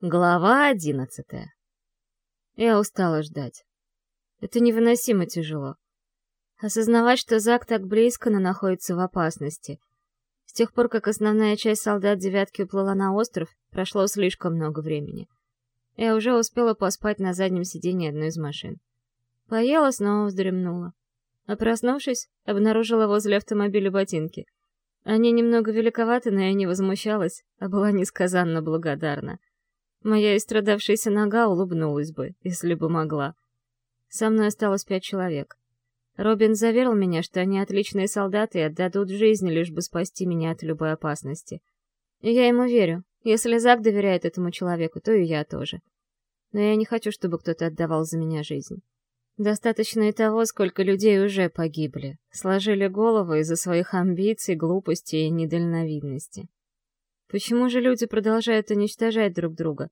Глава одиннадцатая. Я устала ждать. Это невыносимо тяжело. Осознавать, что Зак так близко, но находится в опасности. С тех пор, как основная часть солдат «девятки» уплыла на остров, прошло слишком много времени. Я уже успела поспать на заднем сиденье одной из машин. Поела, снова вздремнула. А проснувшись, обнаружила возле автомобиля ботинки. Они немного великоваты, но я не возмущалась, а была несказанно благодарна. Моя истрадавшаяся нога улыбнулась бы, если бы могла. Со мной осталось пять человек. Робин заверил меня, что они отличные солдаты и отдадут жизнь, лишь бы спасти меня от любой опасности. И я ему верю. Если Зак доверяет этому человеку, то и я тоже. Но я не хочу, чтобы кто-то отдавал за меня жизнь. Достаточно и того, сколько людей уже погибли, сложили головы из-за своих амбиций, глупости и недальновидности. Почему же люди продолжают уничтожать друг друга?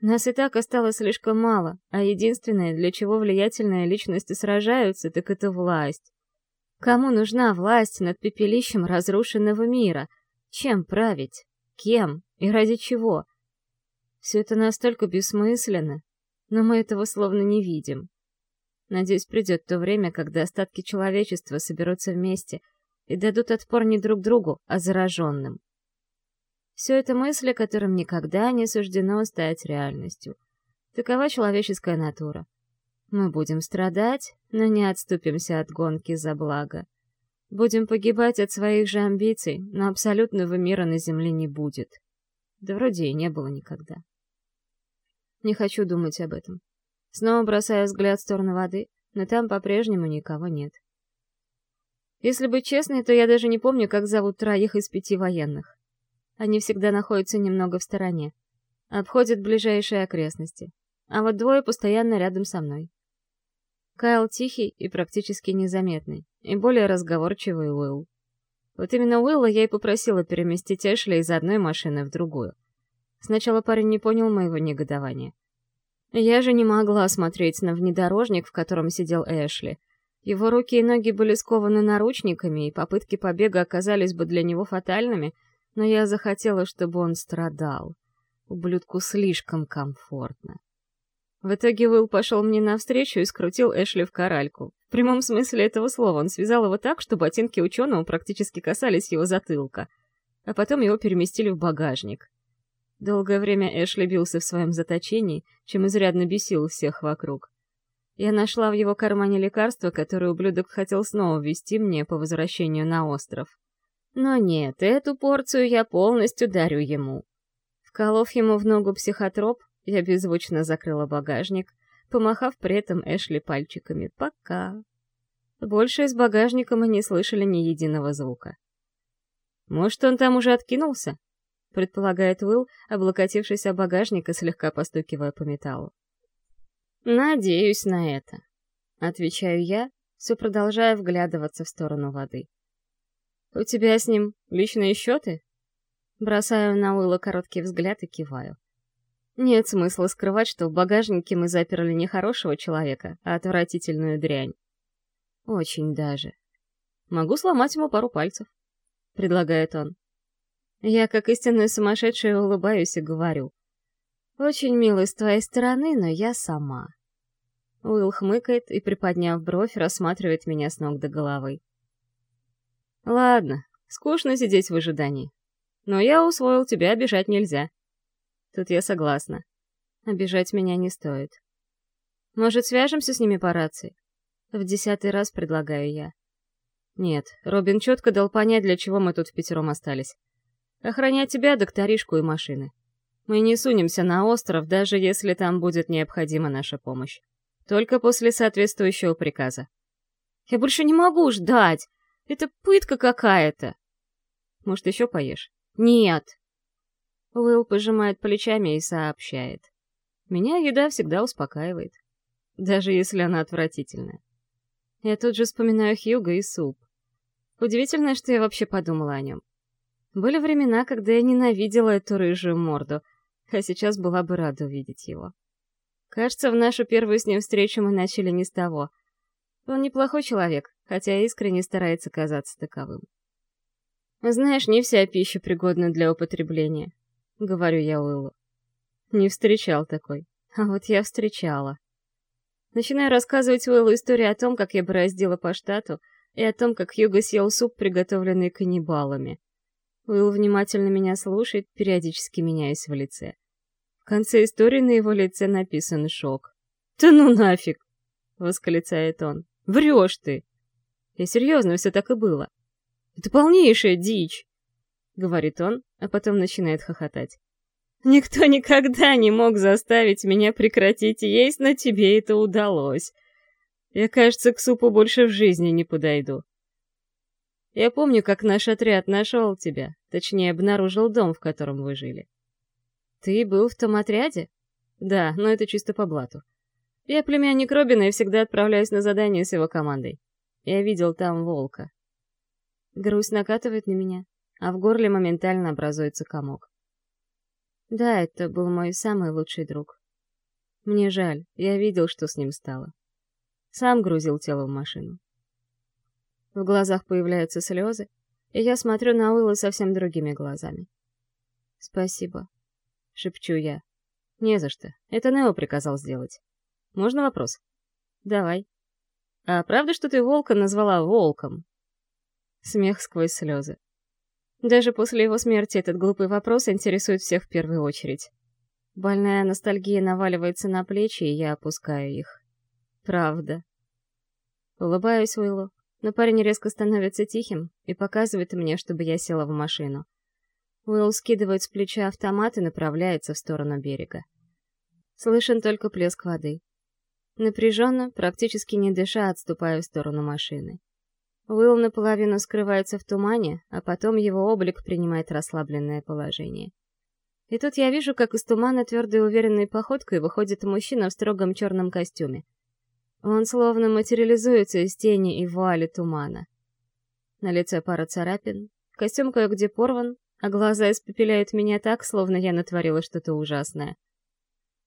Нас и так осталось слишком мало, а единственное, для чего влиятельные личности сражаются, так это власть. Кому нужна власть над пепелищем разрушенного мира? Чем править? Кем? И ради чего? Все это настолько бессмысленно, но мы этого словно не видим. Надеюсь, придет то время, когда остатки человечества соберутся вместе и дадут отпор не друг другу, а зараженным. Все это мысли, которым никогда не суждено стать реальностью. Такова человеческая натура. Мы будем страдать, но не отступимся от гонки за благо. Будем погибать от своих же амбиций, но абсолютного мира на Земле не будет. Да вроде и не было никогда. Не хочу думать об этом. Снова бросаю взгляд в сторону воды, но там по-прежнему никого нет. Если быть честной, то я даже не помню, как зовут троих из пяти военных. Они всегда находятся немного в стороне. Обходят ближайшие окрестности. А вот двое постоянно рядом со мной. Кайл тихий и практически незаметный, и более разговорчивый Уилл. Вот именно Уилла я и попросила переместить Эшли из одной машины в другую. Сначала парень не понял моего негодования. Я же не могла смотреть на внедорожник, в котором сидел Эшли. Его руки и ноги были скованы наручниками, и попытки побега оказались бы для него фатальными — но я захотела, чтобы он страдал. Ублюдку слишком комфортно. В итоге Уилл пошел мне навстречу и скрутил Эшли в коральку. В прямом смысле этого слова он связал его так, что ботинки ученого практически касались его затылка. А потом его переместили в багажник. Долгое время Эшли бился в своем заточении, чем изрядно бесил всех вокруг. Я нашла в его кармане лекарство, которое ублюдок хотел снова ввести мне по возвращению на остров. Но нет, эту порцию я полностью дарю ему. Вколов ему в ногу психотроп, я беззвучно закрыла багажник, помахав при этом Эшли пальчиками «пока». Больше из багажника мы не слышали ни единого звука. «Может, он там уже откинулся?» — предполагает Уилл, облокотившись о багажник и слегка постукивая по металлу. «Надеюсь на это», — отвечаю я, все продолжая вглядываться в сторону воды. «У тебя с ним личные счеты?» Бросаю на Уилла короткий взгляд и киваю. Нет смысла скрывать, что в багажнике мы заперли не хорошего человека, а отвратительную дрянь. Очень даже. Могу сломать ему пару пальцев, — предлагает он. Я, как истинная сумасшедшая, улыбаюсь и говорю. Очень мило с твоей стороны, но я сама. Уилл хмыкает и, приподняв бровь, рассматривает меня с ног до головы. Ладно, скучно сидеть в ожидании. Но я усвоил, тебя обижать нельзя. Тут я согласна. Обижать меня не стоит. Может, свяжемся с ними по рации? В десятый раз предлагаю я. Нет, Робин четко дал понять, для чего мы тут в пятером остались. Охранять тебя, докторишку и машины. Мы не сунемся на остров, даже если там будет необходима наша помощь. Только после соответствующего приказа. Я больше не могу ждать! Это пытка какая-то. Может, еще поешь? Нет. Уилл пожимает плечами и сообщает. Меня еда всегда успокаивает. Даже если она отвратительная. Я тут же вспоминаю Хьюга и суп. Удивительно, что я вообще подумала о нем. Были времена, когда я ненавидела эту рыжую морду, а сейчас была бы рада увидеть его. Кажется, в нашу первую с ним встречу мы начали не с того. Он неплохой человек, хотя искренне старается казаться таковым. «Знаешь, не вся пища пригодна для употребления», — говорю я Уиллу. Не встречал такой. А вот я встречала. Начинаю рассказывать Уиллу историю о том, как я бороздила по штату, и о том, как Юга съел суп, приготовленный каннибалами. Уилл внимательно меня слушает, периодически меняясь в лице. В конце истории на его лице написан шок. «Да ну нафиг!» — восклицает он. «Врешь ты!» «Я серьезно, все так и было. Это полнейшая дичь!» — говорит он, а потом начинает хохотать. «Никто никогда не мог заставить меня прекратить есть, но тебе это удалось. Я, кажется, к супу больше в жизни не подойду. Я помню, как наш отряд нашел тебя, точнее, обнаружил дом, в котором вы жили. Ты был в том отряде? Да, но это чисто по блату. Я племянник Робина и всегда отправляюсь на задание с его командой. Я видел там волка. Грусть накатывает на меня, а в горле моментально образуется комок. Да, это был мой самый лучший друг. Мне жаль, я видел, что с ним стало. Сам грузил тело в машину. В глазах появляются слезы, и я смотрю на Уилла совсем другими глазами. «Спасибо», — шепчу я. «Не за что. Это Нео приказал сделать. Можно вопрос?» «Давай». «А правда, что ты волка назвала волком?» Смех сквозь слезы. Даже после его смерти этот глупый вопрос интересует всех в первую очередь. Больная ностальгия наваливается на плечи, и я опускаю их. Правда. Улыбаюсь Уиллу, но парень резко становится тихим и показывает мне, чтобы я села в машину. Уилл скидывает с плеча автомат и направляется в сторону берега. Слышен только плеск воды. Напряженно, практически не дыша, отступаю в сторону машины. Уилл наполовину скрывается в тумане, а потом его облик принимает расслабленное положение. И тут я вижу, как из тумана твердой уверенной походкой выходит мужчина в строгом черном костюме. Он словно материализуется из тени и вуали тумана. На лице пара царапин, костюм кое-где порван, а глаза испепеляют меня так, словно я натворила что-то ужасное.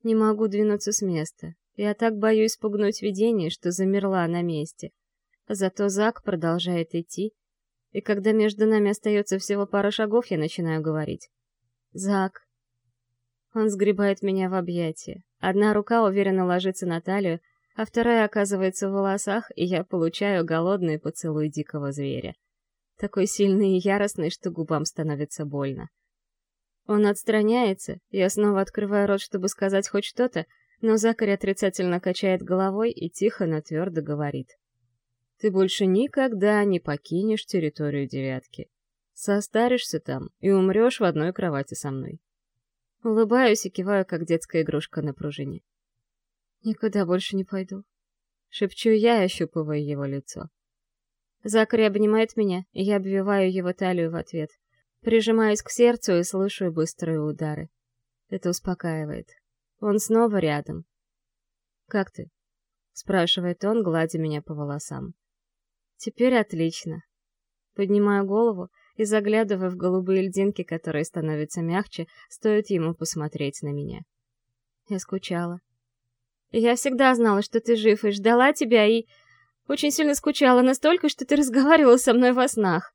Не могу двинуться с места. Я так боюсь спугнуть видение, что замерла на месте. Зато Зак продолжает идти, и когда между нами остается всего пара шагов, я начинаю говорить. «Зак». Он сгребает меня в объятия. Одна рука уверенно ложится на талию, а вторая оказывается в волосах, и я получаю голодный поцелуй дикого зверя. Такой сильный и яростный, что губам становится больно. Он отстраняется, я снова открываю рот, чтобы сказать хоть что-то, но Закарь отрицательно качает головой и тихо, но твердо говорит. «Ты больше никогда не покинешь территорию девятки. Состаришься там и умрешь в одной кровати со мной». Улыбаюсь и киваю, как детская игрушка на пружине. «Никуда больше не пойду», — шепчу я, ощупывая его лицо. Закари обнимает меня, и я обвиваю его талию в ответ. Прижимаюсь к сердцу и слышу быстрые удары. Это успокаивает. Он снова рядом. «Как ты?» — спрашивает он, гладя меня по волосам. «Теперь отлично». Поднимаю голову и заглядываю в голубые льдинки, которые становятся мягче, стоит ему посмотреть на меня. Я скучала. Я всегда знала, что ты жив, и ждала тебя, и... Очень сильно скучала, настолько, что ты разговаривала со мной во снах.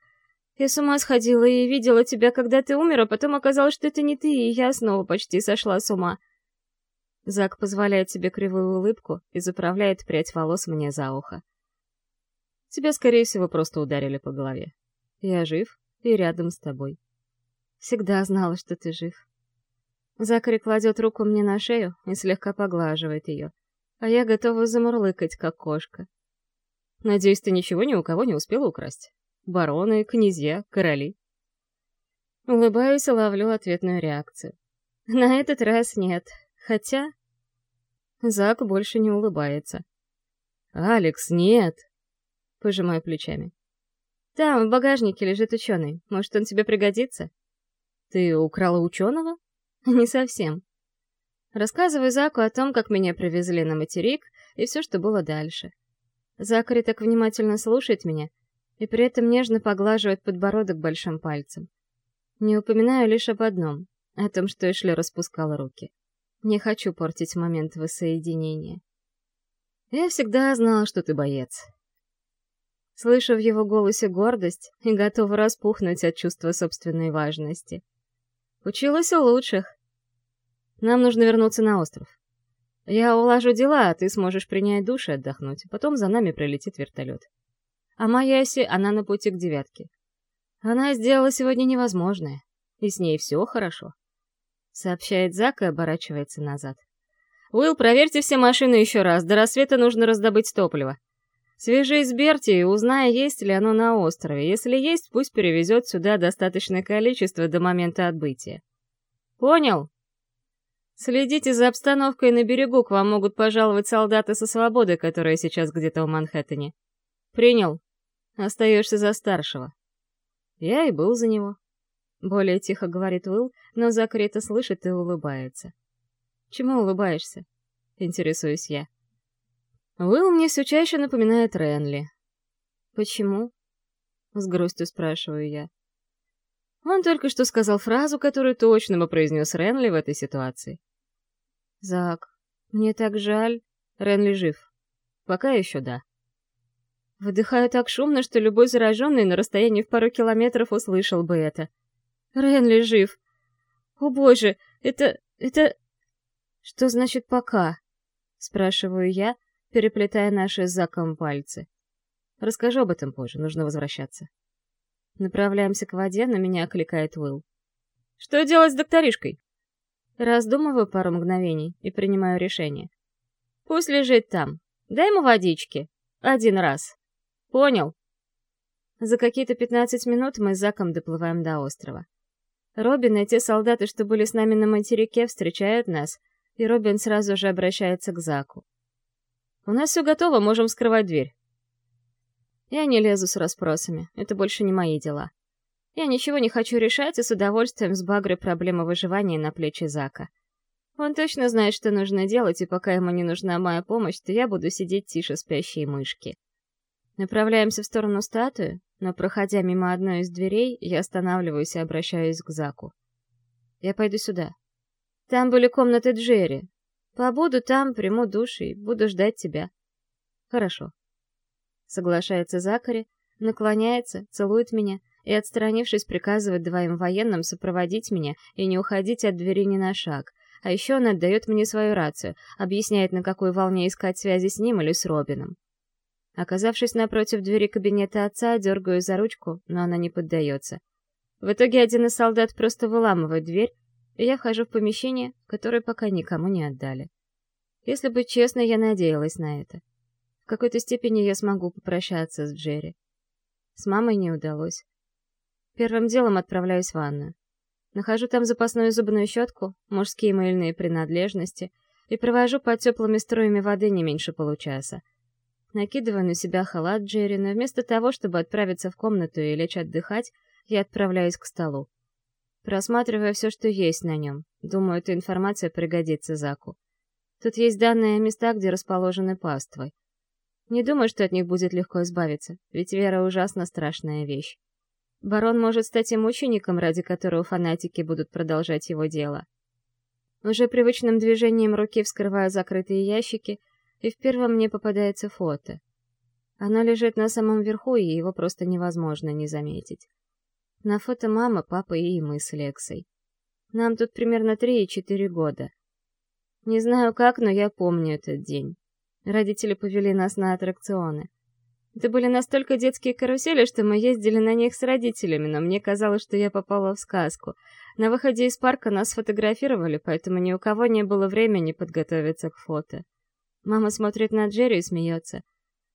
Я с ума сходила и видела тебя, когда ты умер, а потом оказалось, что это не ты, и я снова почти сошла с ума. Зак позволяет себе кривую улыбку и заправляет прядь волос мне за ухо. Тебя, скорее всего, просто ударили по голове. Я жив и рядом с тобой. Всегда знала, что ты жив. Закари кладет руку мне на шею и слегка поглаживает ее, а я готова замурлыкать, как кошка. Надеюсь, ты ничего ни у кого не успела украсть? Бароны, князья, короли? Улыбаюсь и ловлю ответную реакцию. На этот раз нет, хотя... Зак больше не улыбается. «Алекс, нет!» Пожимаю плечами. «Там, в багажнике лежит ученый. Может, он тебе пригодится?» «Ты украла ученого?» Не совсем. Рассказываю Заку о том, как меня привезли на материк и все, что было дальше. Закари так внимательно слушает меня и при этом нежно поглаживает подбородок большим пальцем. Не упоминаю лишь об одном, о том, что Эшли распускала руки. Не хочу портить момент воссоединения. Я всегда знала, что ты боец. Слышу в его голосе гордость и готова распухнуть от чувства собственной важности. Училась у лучших. Нам нужно вернуться на остров. Я уложу дела, а ты сможешь принять душ и отдохнуть. Потом за нами прилетит вертолет. А Маяси, она на пути к девятке. Она сделала сегодня невозможное, и с ней все хорошо. Сообщает Зак и оборачивается назад. «Уилл, проверьте все машины еще раз. До рассвета нужно раздобыть топливо. Свяжись с Берти и узнай, есть ли оно на острове. Если есть, пусть перевезет сюда достаточное количество до момента отбытия. Понял? Следите за обстановкой на берегу, к вам могут пожаловать солдаты со свободы, которые сейчас где-то в Манхэттене. Принял. Остаешься за старшего. Я и был за него. Более тихо говорит Уилл, но Закари это слышит и улыбается. Чему улыбаешься? Интересуюсь я. Уилл мне все чаще напоминает Ренли. «Почему?» — с грустью спрашиваю я. Он только что сказал фразу, которую точно бы произнес Ренли в этой ситуации. «Зак, мне так жаль. Ренли жив. Пока еще да». Выдыхаю так шумно, что любой зараженный на расстоянии в пару километров услышал бы это. «Ренли жив! О боже, это... это...» «Что значит «пока»?» — спрашиваю я, переплетая наши с Заком пальцы. Расскажу об этом позже, нужно возвращаться. Направляемся к воде, но меня окликает Уилл. «Что делать с докторишкой?» Раздумываю пару мгновений и принимаю решение. «Пусть лежит там. Дай ему водички. Один раз. Понял?» За какие-то пятнадцать минут мы с Заком доплываем до острова. Робин и те солдаты, что были с нами на материке, встречают нас, и Робин сразу же обращается к Заку. У нас все готово, можем скрывать дверь. Я не лезу с расспросами, это больше не мои дела. Я ничего не хочу решать и с удовольствием сбагрю проблемы выживания на плечи Зака. Он точно знает, что нужно делать, и пока ему не нужна моя помощь, то я буду сидеть тише спящей мышки. Направляемся в сторону статуи, но, проходя мимо одной из дверей, я останавливаюсь и обращаюсь к Заку. Я пойду сюда. Там были комнаты Джерри, Побуду там, приму душ и буду ждать тебя. Хорошо. Соглашается Закари, наклоняется, целует меня и, отстранившись, приказывает двоим военным сопроводить меня и не уходить от двери ни на шаг. А еще он отдает мне свою рацию, объясняет, на какой волне искать связи с ним или с Робином. Оказавшись напротив двери кабинета отца, дергаю за ручку, но она не поддается. В итоге один из солдат просто выламывает дверь, и я вхожу в помещение, которое пока никому не отдали. Если быть честной, я надеялась на это. В какой-то степени я смогу попрощаться с Джерри. С мамой не удалось. Первым делом отправляюсь в ванную. Нахожу там запасную зубную щетку, мужские мыльные принадлежности и провожу под теплыми струями воды не меньше получаса. Накидываю на себя халат Джерри, вместо того, чтобы отправиться в комнату и лечь отдыхать, я отправляюсь к столу. Просматривая все, что есть на нем. Думаю, эта информация пригодится Заку. Тут есть данные о местах, где расположены паствы. Не думаю, что от них будет легко избавиться, ведь вера ужасно страшная вещь. Барон может стать и мучеником, ради которого фанатики будут продолжать его дело. Уже привычным движением руки вскрываю закрытые ящики, и в первом мне попадается фото. Оно лежит на самом верху, и его просто невозможно не заметить. На фото мама, папа и мы с Лексой. Нам тут примерно три и четыре года. Не знаю как, но я помню этот день. Родители повели нас на аттракционы. Это были настолько детские карусели, что мы ездили на них с родителями, но мне казалось, что я попала в сказку. На выходе из парка нас фотографировали, поэтому ни у кого не было времени подготовиться к фото. Мама смотрит на Джерри и смеется.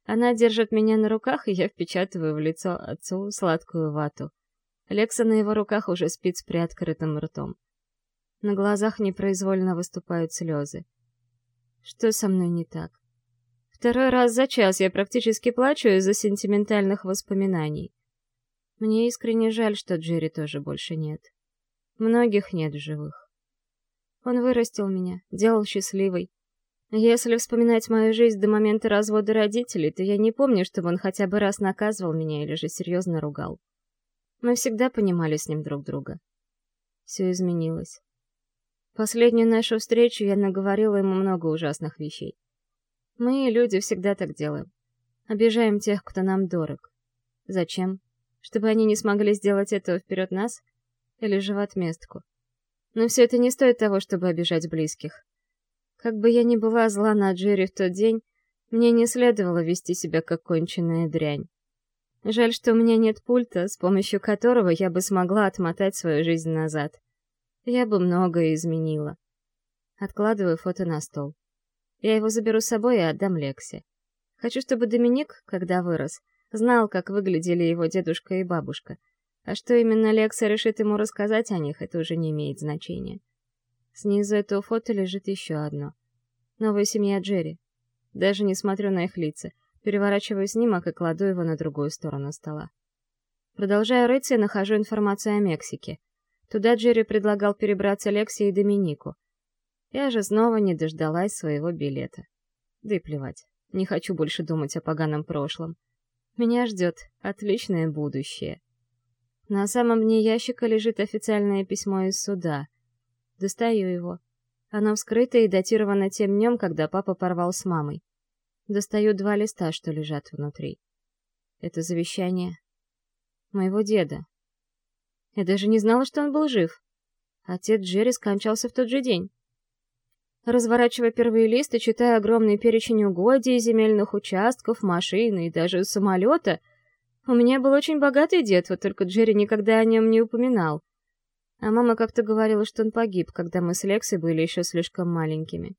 Она держит меня на руках, и я впечатываю в лицо отцу сладкую вату. Лекса на его руках уже спит с приоткрытым ртом. На глазах непроизвольно выступают слезы. Что со мной не так? Второй раз за час я практически плачу из-за сентиментальных воспоминаний. Мне искренне жаль, что Джерри тоже больше нет. Многих нет живых. Он вырастил меня, делал счастливой. Если вспоминать мою жизнь до момента развода родителей, то я не помню, чтобы он хотя бы раз наказывал меня или же серьезно ругал. Мы всегда понимали с ним друг друга. Все изменилось. Последнюю нашу встречу я наговорила ему много ужасных вещей. Мы, люди, всегда так делаем. Обижаем тех, кто нам дорог. Зачем? Чтобы они не смогли сделать этого вперед нас? Или же в отместку? Но все это не стоит того, чтобы обижать близких. Как бы я ни была зла на Джерри в тот день, мне не следовало вести себя как конченная дрянь. Жаль, что у меня нет пульта, с помощью которого я бы смогла отмотать свою жизнь назад. Я бы многое изменила. Откладываю фото на стол. Я его заберу с собой и отдам Лексе. Хочу, чтобы Доминик, когда вырос, знал, как выглядели его дедушка и бабушка. А что именно Лекса решит ему рассказать о них, это уже не имеет значения. Снизу этого фото лежит еще одно. Новая семья Джерри. Даже не смотрю на их лица. Переворачиваю снимок и кладу его на другую сторону стола. Продолжаю рыться и нахожу информацию о Мексике. Туда Джерри предлагал перебраться Лексе и Доминику. Я же снова не дождалась своего билета. Да и плевать. Не хочу больше думать о поганом прошлом. Меня ждет отличное будущее. На самом дне ящика лежит официальное письмо из суда. Достаю его. Оно вскрыто и датировано тем днем, когда папа порвал с мамой. Достаю два листа, что лежат внутри. Это завещание моего деда. Я даже не знала, что он был жив. Отец Джерри скончался в тот же день. Разворачивая первые листы, читая огромный перечень угодий, земельных участков, машин и даже самолета, у меня был очень богатый дед, вот только Джерри никогда о нем не упоминал. А мама как-то говорила, что он погиб, когда мы с Лексой были еще слишком маленькими.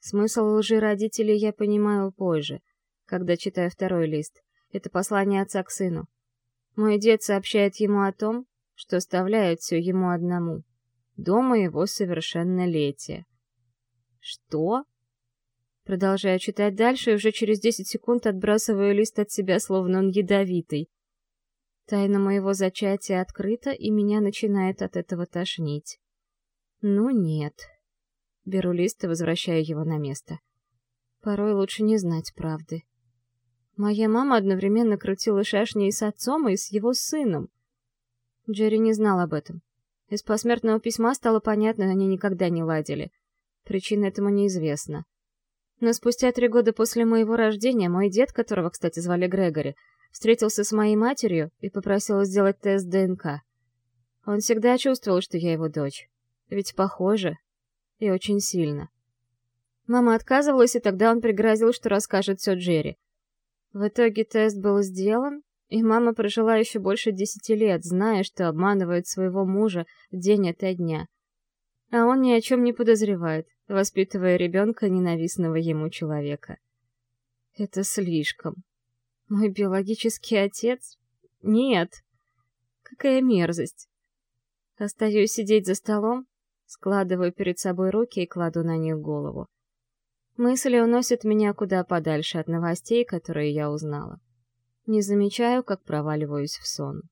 Смысл лжи родителей я понимаю позже, когда читаю второй лист. Это послание отца к сыну. Мой дед сообщает ему о том, что оставляет все ему одному. До моего совершеннолетия. Что? Продолжаю читать дальше и уже через 10 секунд отбрасываю лист от себя, словно он ядовитый. Тайна моего зачатия открыта, и меня начинает от этого тошнить. Ну нет. Беру лист и возвращаю его на место. Порой лучше не знать правды. Моя мама одновременно крутила шашни и с отцом, и с его сыном. Джерри не знал об этом. Из посмертного письма стало понятно, они никогда не ладили — Причина этому неизвестна. Но спустя три года после моего рождения мой дед, которого, кстати, звали Грегори, встретился с моей матерью и попросил сделать тест ДНК. Он всегда чувствовал, что я его дочь. Ведь похоже. И очень сильно. Мама отказывалась, и тогда он пригрозил, что расскажет все Джерри. В итоге тест был сделан, и мама прожила еще больше десяти лет, зная, что обманывает своего мужа день ото дня. А он ни о чем не подозревает, воспитывая ребенка ненавистного ему человека. Это слишком. Мой биологический отец? Нет. Какая мерзость. Остаюсь сидеть за столом, складываю перед собой руки и кладу на них голову. Мысли уносят меня куда подальше от новостей, которые я узнала. Не замечаю, как проваливаюсь в сон.